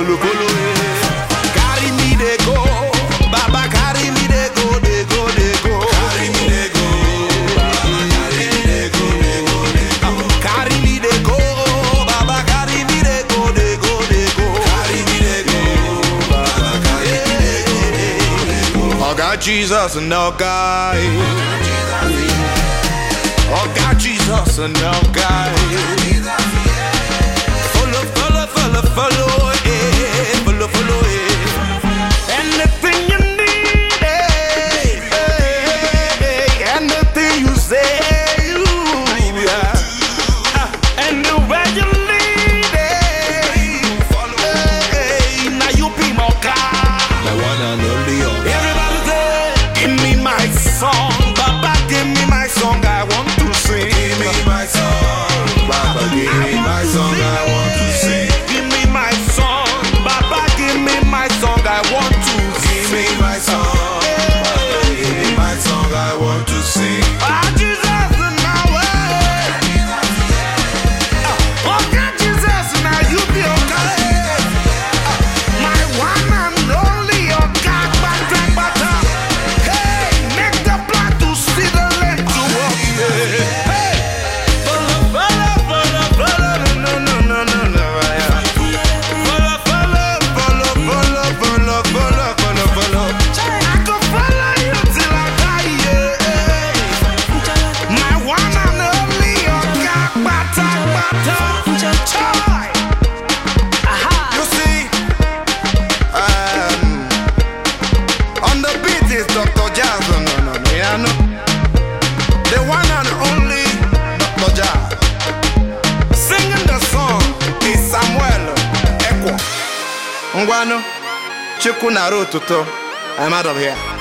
Carry me Baba carry me Carry me Baba carry me Carry me Baba carry me Jesus and our guy I got Jesus and no guy song. ngwanụ chukwu nara otuto I'm out.